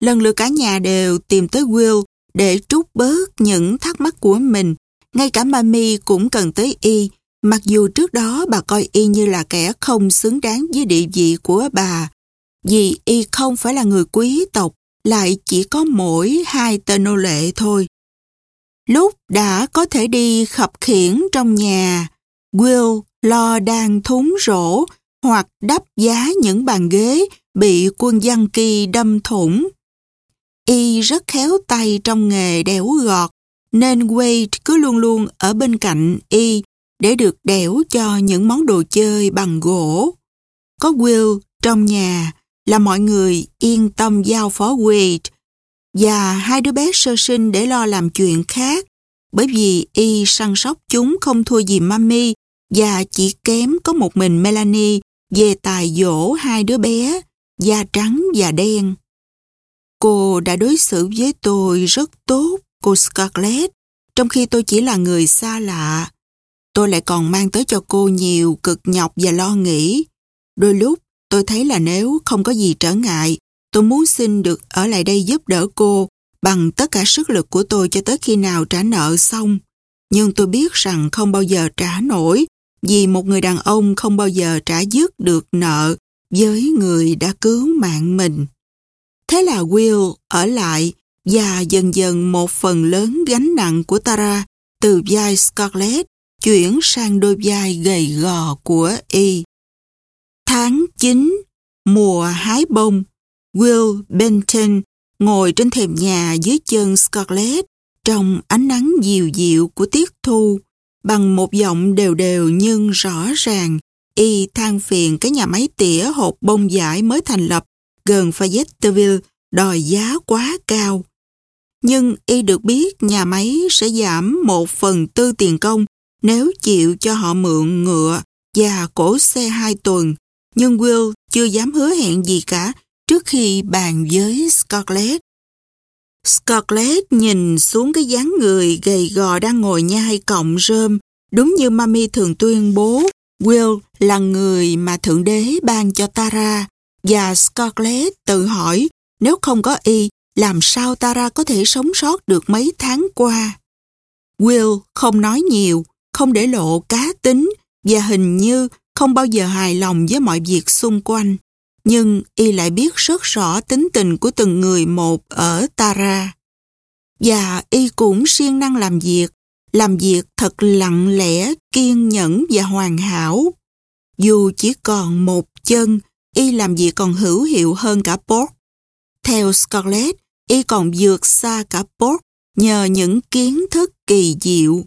Lần lượt cả nhà đều tìm tới Will để trút bớt những thắc mắc của mình. Ngay cả Mami cũng cần tới y, mặc dù trước đó bà coi y như là kẻ không xứng đáng với địa vị của bà. Vì y không phải là người quý tộc, lại chỉ có mỗi hai tên nô lệ thôi. Lúc đã có thể đi khập khiển trong nhà, Will lo đang thúng rổ hoặc đắp giá những bàn ghế bị quân dân kỳ đâm thủng. Y rất khéo tay trong nghề đẽo gọt, nên Wade cứ luôn luôn ở bên cạnh Y để được đẽo cho những món đồ chơi bằng gỗ. Có Will trong nhà là mọi người yên tâm giao phó Wade và hai đứa bé sơ sinh để lo làm chuyện khác bởi vì Y săn sóc chúng không thua gì Mami và chỉ kém có một mình Melanie về tài dỗ hai đứa bé, da trắng và đen. Cô đã đối xử với tôi rất tốt, cô Scarlett, trong khi tôi chỉ là người xa lạ. Tôi lại còn mang tới cho cô nhiều cực nhọc và lo nghĩ. Đôi lúc tôi thấy là nếu không có gì trở ngại, tôi muốn xin được ở lại đây giúp đỡ cô bằng tất cả sức lực của tôi cho tới khi nào trả nợ xong. Nhưng tôi biết rằng không bao giờ trả nổi vì một người đàn ông không bao giờ trả dứt được nợ với người đã cứu mạng mình. Thế là Will ở lại và dần dần một phần lớn gánh nặng của Tara từ vai Scarlett chuyển sang đôi vai gầy gò của Y. Tháng 9, mùa hái bông, Will Benton ngồi trên thềm nhà dưới chân Scarlett trong ánh nắng dịu dịu của tiết thu bằng một giọng đều đều nhưng rõ ràng y than phiền cái nhà máy tỉa hộp bông giải mới thành lập gần Fayetteville đòi giá quá cao. Nhưng y được biết nhà máy sẽ giảm một phần tư tiền công nếu chịu cho họ mượn ngựa và cổ xe hai tuần. Nhưng Will chưa dám hứa hẹn gì cả trước khi bàn với Scarlett. Scarlett nhìn xuống cái dáng người gầy gò đang ngồi nhai cọng rơm. Đúng như Mami thường tuyên bố, Will là người mà Thượng Đế ban cho Tara. Và Scarlett tự hỏi, nếu không có y, làm sao Tara có thể sống sót được mấy tháng qua? Will không nói nhiều, không để lộ cá tính và hình như không bao giờ hài lòng với mọi việc xung quanh nhưng y lại biết rất rõ tính tình của từng người một ở Tara. Và y cũng siêng năng làm việc, làm việc thật lặng lẽ, kiên nhẫn và hoàn hảo. Dù chỉ còn một chân, y làm việc còn hữu hiệu hơn cả Port. Theo Scarlett, y còn vượt xa cả Port nhờ những kiến thức kỳ diệu.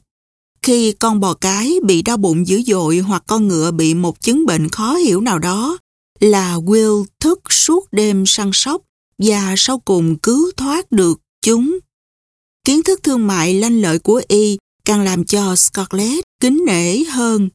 Khi con bò cái bị đau bụng dữ dội hoặc con ngựa bị một chứng bệnh khó hiểu nào đó, là Will thức suốt đêm săn sóc và sau cùng cứu thoát được chúng. Kiến thức thương mại lanh lợi của Y càng làm cho Scarlett kính nể hơn.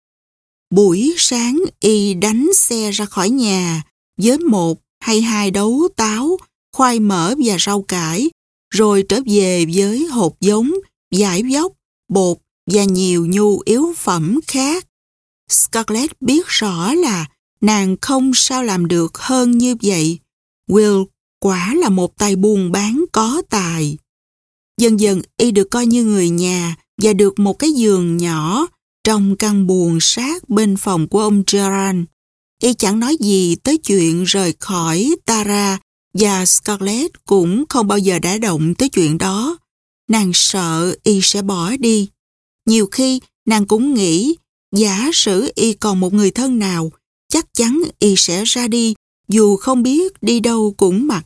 Buổi sáng Y đánh xe ra khỏi nhà với một hay hai đấu táo, khoai mỡ và rau cải, rồi trở về với hộp giống, giải dốc, bột và nhiều nhu yếu phẩm khác. Scarlett biết rõ là Nàng không sao làm được hơn như vậy. Will quả là một tay buôn bán có tài. Dần dần, y được coi như người nhà và được một cái giường nhỏ trong căn buồng sát bên phòng của ông Gerard. Y chẳng nói gì tới chuyện rời khỏi Tara và Scarlett cũng không bao giờ đã động tới chuyện đó. Nàng sợ y sẽ bỏ đi. Nhiều khi nàng cũng nghĩ giả sử y còn một người thân nào chắc chắn y sẽ ra đi dù không biết đi đâu cũng mặc.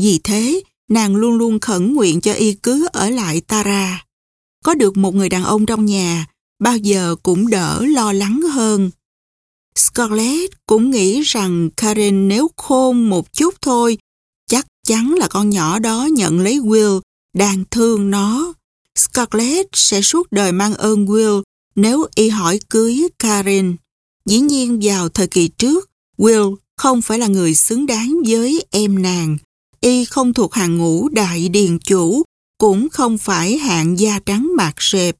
Vì thế, nàng luôn luôn khẩn nguyện cho y cứ ở lại Tara. Có được một người đàn ông trong nhà, bao giờ cũng đỡ lo lắng hơn. Scarlett cũng nghĩ rằng Karen nếu khôn một chút thôi, chắc chắn là con nhỏ đó nhận lấy Will, đang thương nó. Scarlett sẽ suốt đời mang ơn Will nếu y hỏi cưới Karen. Dĩ nhiên vào thời kỳ trước, Will không phải là người xứng đáng với em nàng. Y không thuộc hàng ngũ đại điền chủ, cũng không phải hạng da trắng mạc sẹp.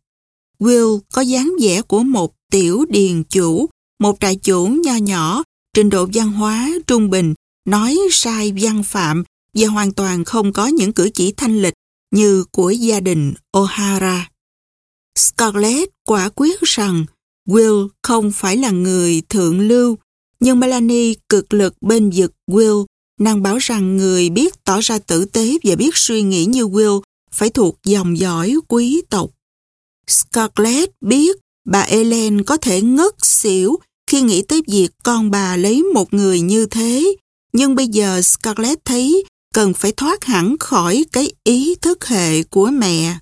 Will có dáng vẻ của một tiểu điền chủ, một trại chủ nho nhỏ, trình độ văn hóa trung bình, nói sai văn phạm và hoàn toàn không có những cử chỉ thanh lịch như của gia đình O'Hara. Scarlett quả quyết rằng Will không phải là người thượng lưu, nhưng Melanie cực lực bên giật Will. Nàng bảo rằng người biết tỏ ra tử tế và biết suy nghĩ như Will phải thuộc dòng dõi quý tộc. Scarlett biết bà Ellen có thể ngất xỉu khi nghĩ tới việc con bà lấy một người như thế. Nhưng bây giờ Scarlett thấy cần phải thoát hẳn khỏi cái ý thức hệ của mẹ.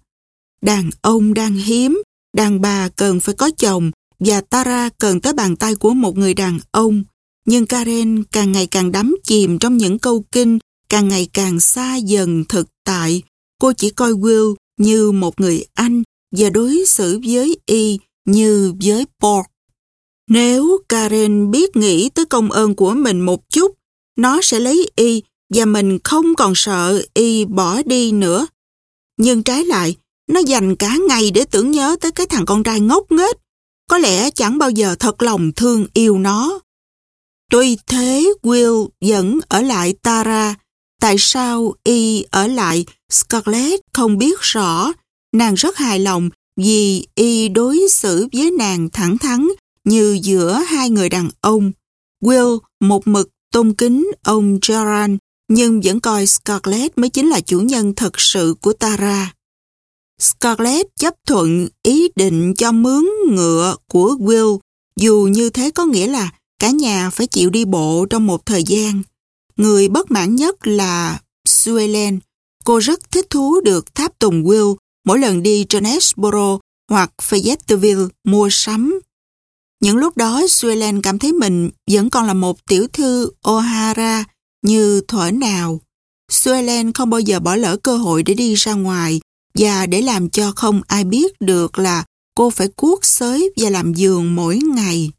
Đàn ông đang hiếm, đàn bà cần phải có chồng và Tara cần tới bàn tay của một người đàn ông. Nhưng Karen càng ngày càng đắm chìm trong những câu kinh, càng ngày càng xa dần thực tại. Cô chỉ coi Will như một người anh và đối xử với Y như với Paul. Nếu Karen biết nghĩ tới công ơn của mình một chút, nó sẽ lấy Y và mình không còn sợ Y bỏ đi nữa. Nhưng trái lại, nó dành cả ngày để tưởng nhớ tới cái thằng con trai ngốc nghếch. Có lẽ chẳng bao giờ thật lòng thương yêu nó. Tuy thế, Will vẫn ở lại Tara. Tại sao Y ở lại, Scarlett không biết rõ. Nàng rất hài lòng vì Y đối xử với nàng thẳng thắn như giữa hai người đàn ông. Will một mực tôn kính ông Gerard nhưng vẫn coi Scarlett mới chính là chủ nhân thật sự của Tara. Scarlett chấp thuận ý định cho mướn ngựa của Will, dù như thế có nghĩa là cả nhà phải chịu đi bộ trong một thời gian. Người bất mãn nhất là Suelen. Cô rất thích thú được tháp tùng Will mỗi lần đi Jonesboro hoặc Fayetteville mua sắm. Những lúc đó Suelen cảm thấy mình vẫn còn là một tiểu thư O'Hara như thuở nào. Suelen không bao giờ bỏ lỡ cơ hội để đi ra ngoài và để làm cho không ai biết được là cô phải cuốc xới và làm giường mỗi ngày.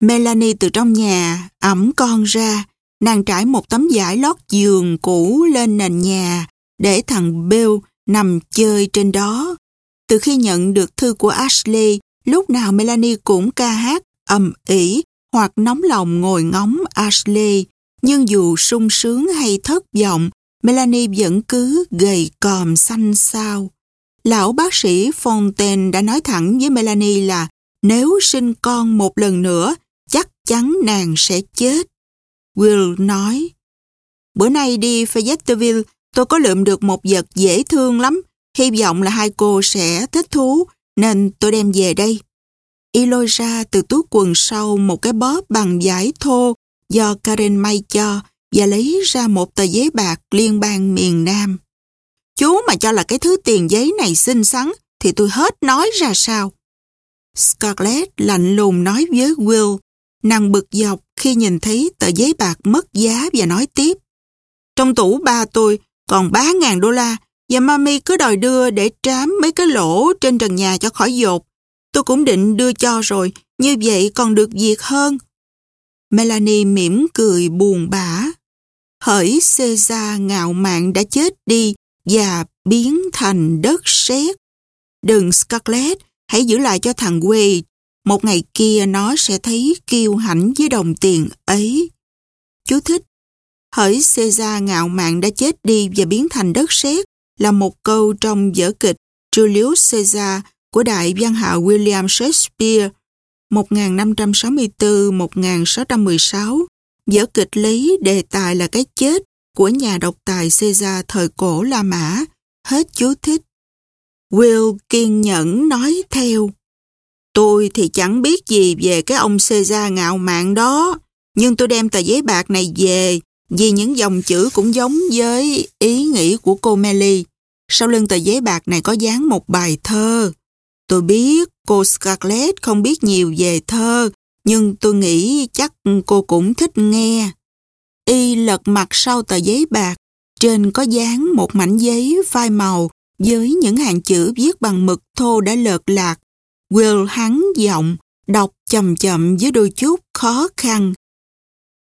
Melanie từ trong nhà ẩm con ra, nàng trải một tấm vải lót giường cũ lên nền nhà để thằng Bill nằm chơi trên đó. Từ khi nhận được thư của Ashley, lúc nào Melanie cũng ca hát ầm ĩ hoặc nóng lòng ngồi ngóng Ashley. Nhưng dù sung sướng hay thất vọng, Melanie vẫn cứ gầy còm xanh xao. Lão bác sĩ Fontaine đã nói thẳng với Melanie là nếu sinh con một lần nữa, chắc chắn nàng sẽ chết. Will nói, bữa nay đi Fayetteville, tôi có lượm được một vật dễ thương lắm. Hy vọng là hai cô sẽ thích thú, nên tôi đem về đây. Y lôi ra từ túi quần sau một cái bóp bằng vải thô do Karen may cho và lấy ra một tờ giấy bạc liên bang miền Nam. Chú mà cho là cái thứ tiền giấy này xinh xắn thì tôi hết nói ra sao. Scarlett lạnh lùng nói với Will, nàng bực dọc khi nhìn thấy tờ giấy bạc mất giá và nói tiếp. Trong tủ ba tôi còn 3.000 đô la và mami cứ đòi đưa để trám mấy cái lỗ trên trần nhà cho khỏi dột. Tôi cũng định đưa cho rồi, như vậy còn được việc hơn. Melanie mỉm cười buồn bã. Hỡi Caesar ngạo mạn đã chết đi và biến thành đất sét. Đừng Scarlett, hãy giữ lại cho thằng Wade. Một ngày kia nó sẽ thấy kiêu hãnh với đồng tiền ấy. Chú thích. Hỡi Caesar ngạo mạn đã chết đi và biến thành đất sét là một câu trong vở kịch Julius Caesar của đại văn hào William Shakespeare 1564-1616 Vở kịch lý đề tài là cái chết của nhà độc tài Caesar thời cổ La Mã. Hết chú thích. Will kiên nhẫn nói theo. Tôi thì chẳng biết gì về cái ông Caesar ngạo mạn đó, nhưng tôi đem tờ giấy bạc này về vì những dòng chữ cũng giống với ý nghĩ của cô Melly. Sau lưng tờ giấy bạc này có dán một bài thơ. Tôi biết cô Scarlett không biết nhiều về thơ, nhưng tôi nghĩ chắc cô cũng thích nghe. Y lật mặt sau tờ giấy bạc, trên có dán một mảnh giấy phai màu với những hàng chữ viết bằng mực thô đã lợt lạc. Will hắn giọng, đọc chậm chậm với đôi chút khó khăn.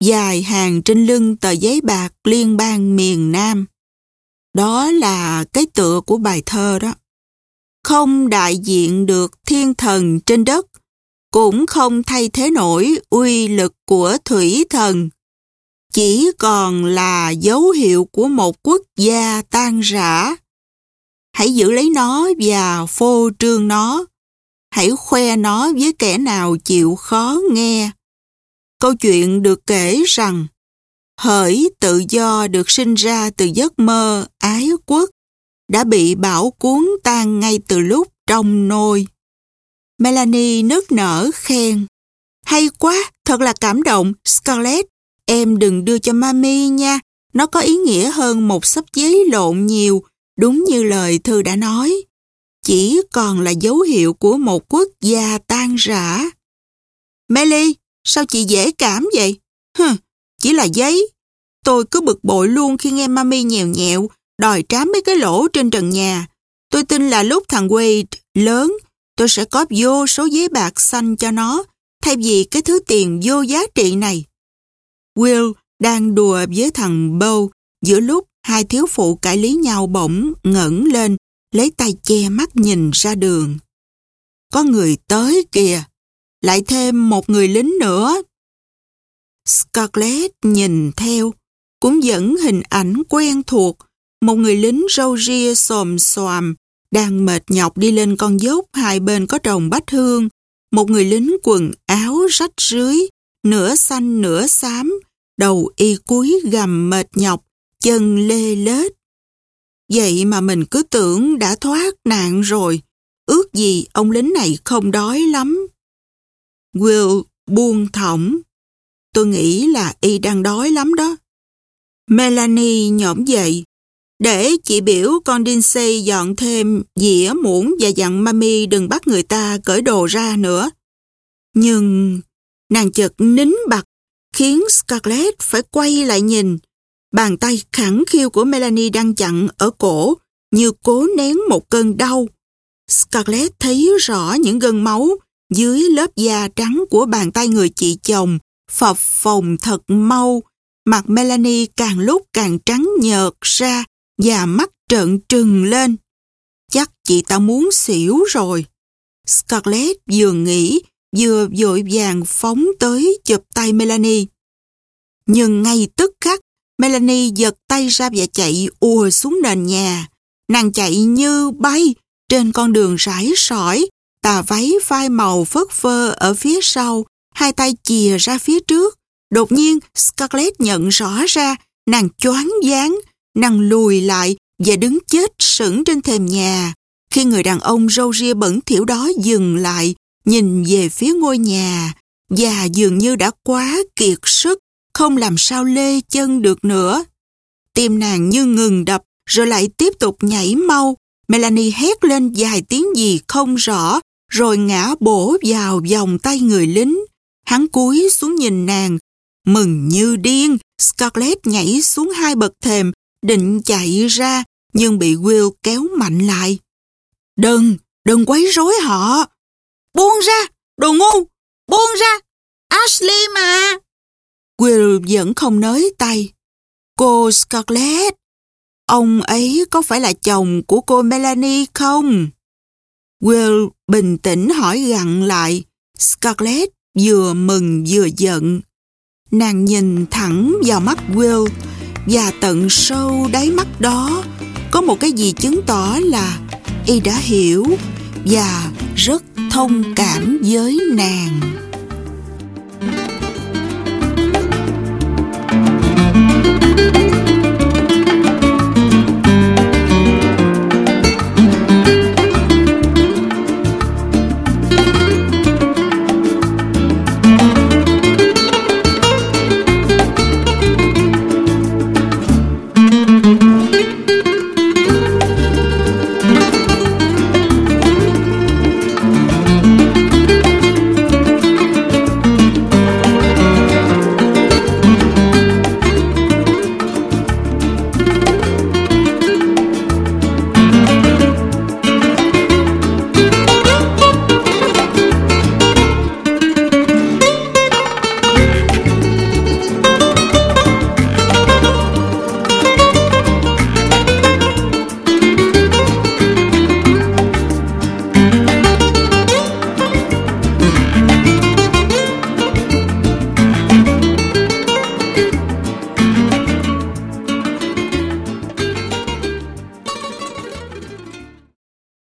Dài hàng trên lưng tờ giấy bạc liên bang miền Nam. Đó là cái tựa của bài thơ đó. Không đại diện được thiên thần trên đất, cũng không thay thế nổi uy lực của thủy thần. Chỉ còn là dấu hiệu của một quốc gia tan rã. Hãy giữ lấy nó và phô trương nó. Hãy khoe nó với kẻ nào chịu khó nghe. Câu chuyện được kể rằng, hỡi tự do được sinh ra từ giấc mơ ái quốc đã bị bão cuốn tan ngay từ lúc trong nôi. Melanie nức nở khen. Hay quá, thật là cảm động, Scarlett. Em đừng đưa cho mami nha, nó có ý nghĩa hơn một sấp giấy lộn nhiều, đúng như lời thư đã nói. Chỉ còn là dấu hiệu của một quốc gia tan rã. Melly, sao chị dễ cảm vậy? Hừ, chỉ là giấy. Tôi cứ bực bội luôn khi nghe mami nhèo nhẹo, đòi trám mấy cái lỗ trên trần nhà. Tôi tin là lúc thằng Wade lớn, tôi sẽ có vô số giấy bạc xanh cho nó, thay vì cái thứ tiền vô giá trị này. Will đang đùa với thằng Bow giữa lúc hai thiếu phụ cãi lý nhau bỗng ngẩng lên, lấy tay che mắt nhìn ra đường. Có người tới kìa, lại thêm một người lính nữa. Scarlett nhìn theo, cũng dẫn hình ảnh quen thuộc, một người lính râu ria xồm xoàm, đang mệt nhọc đi lên con dốc hai bên có trồng bách hương, một người lính quần áo rách rưới, nửa xanh nửa xám, đầu y cúi gầm mệt nhọc, chân lê lết. Vậy mà mình cứ tưởng đã thoát nạn rồi, ước gì ông lính này không đói lắm. Will buông thõng. Tôi nghĩ là y đang đói lắm đó. Melanie nhõm dậy. Để chị biểu con Dinsey dọn thêm dĩa muỗng và dặn mami đừng bắt người ta cởi đồ ra nữa. Nhưng nàng chợt nín bặt, khiến Scarlett phải quay lại nhìn. Bàn tay khẳng khiu của Melanie đang chặn ở cổ, như cố nén một cơn đau. Scarlett thấy rõ những gân máu dưới lớp da trắng của bàn tay người chị chồng phập phồng thật mau. Mặt Melanie càng lúc càng trắng nhợt ra và mắt trợn trừng lên. Chắc chị ta muốn xỉu rồi. Scarlett vừa nghĩ vừa vội vàng phóng tới chụp tay Melanie. Nhưng ngay tức khắc, Melanie giật tay ra và chạy ùa xuống nền nhà. Nàng chạy như bay trên con đường rải sỏi, tà váy phai màu phớt phơ ở phía sau, hai tay chìa ra phía trước. Đột nhiên, Scarlett nhận rõ ra, nàng choáng váng, nàng lùi lại và đứng chết sững trên thềm nhà. Khi người đàn ông râu ria bẩn thỉu đó dừng lại, nhìn về phía ngôi nhà và dường như đã quá kiệt sức, không làm sao lê chân được nữa. Tim nàng như ngừng đập rồi lại tiếp tục nhảy mau. Melanie hét lên vài tiếng gì không rõ rồi ngã bổ vào vòng tay người lính. Hắn cúi xuống nhìn nàng. Mừng như điên, Scarlett nhảy xuống hai bậc thềm, định chạy ra, nhưng bị Will kéo mạnh lại. Đừng, đừng quấy rối họ. Buông ra, đồ ngu, buông ra, Ashley mà. Will vẫn không nới tay. Cô Scarlett, ông ấy có phải là chồng của cô Melanie không? Will bình tĩnh hỏi gặn lại. Scarlett vừa mừng vừa giận. Nàng nhìn thẳng vào mắt Will và tận sâu đáy mắt đó, có một cái gì chứng tỏ là y đã hiểu và rất thông cảm với nàng.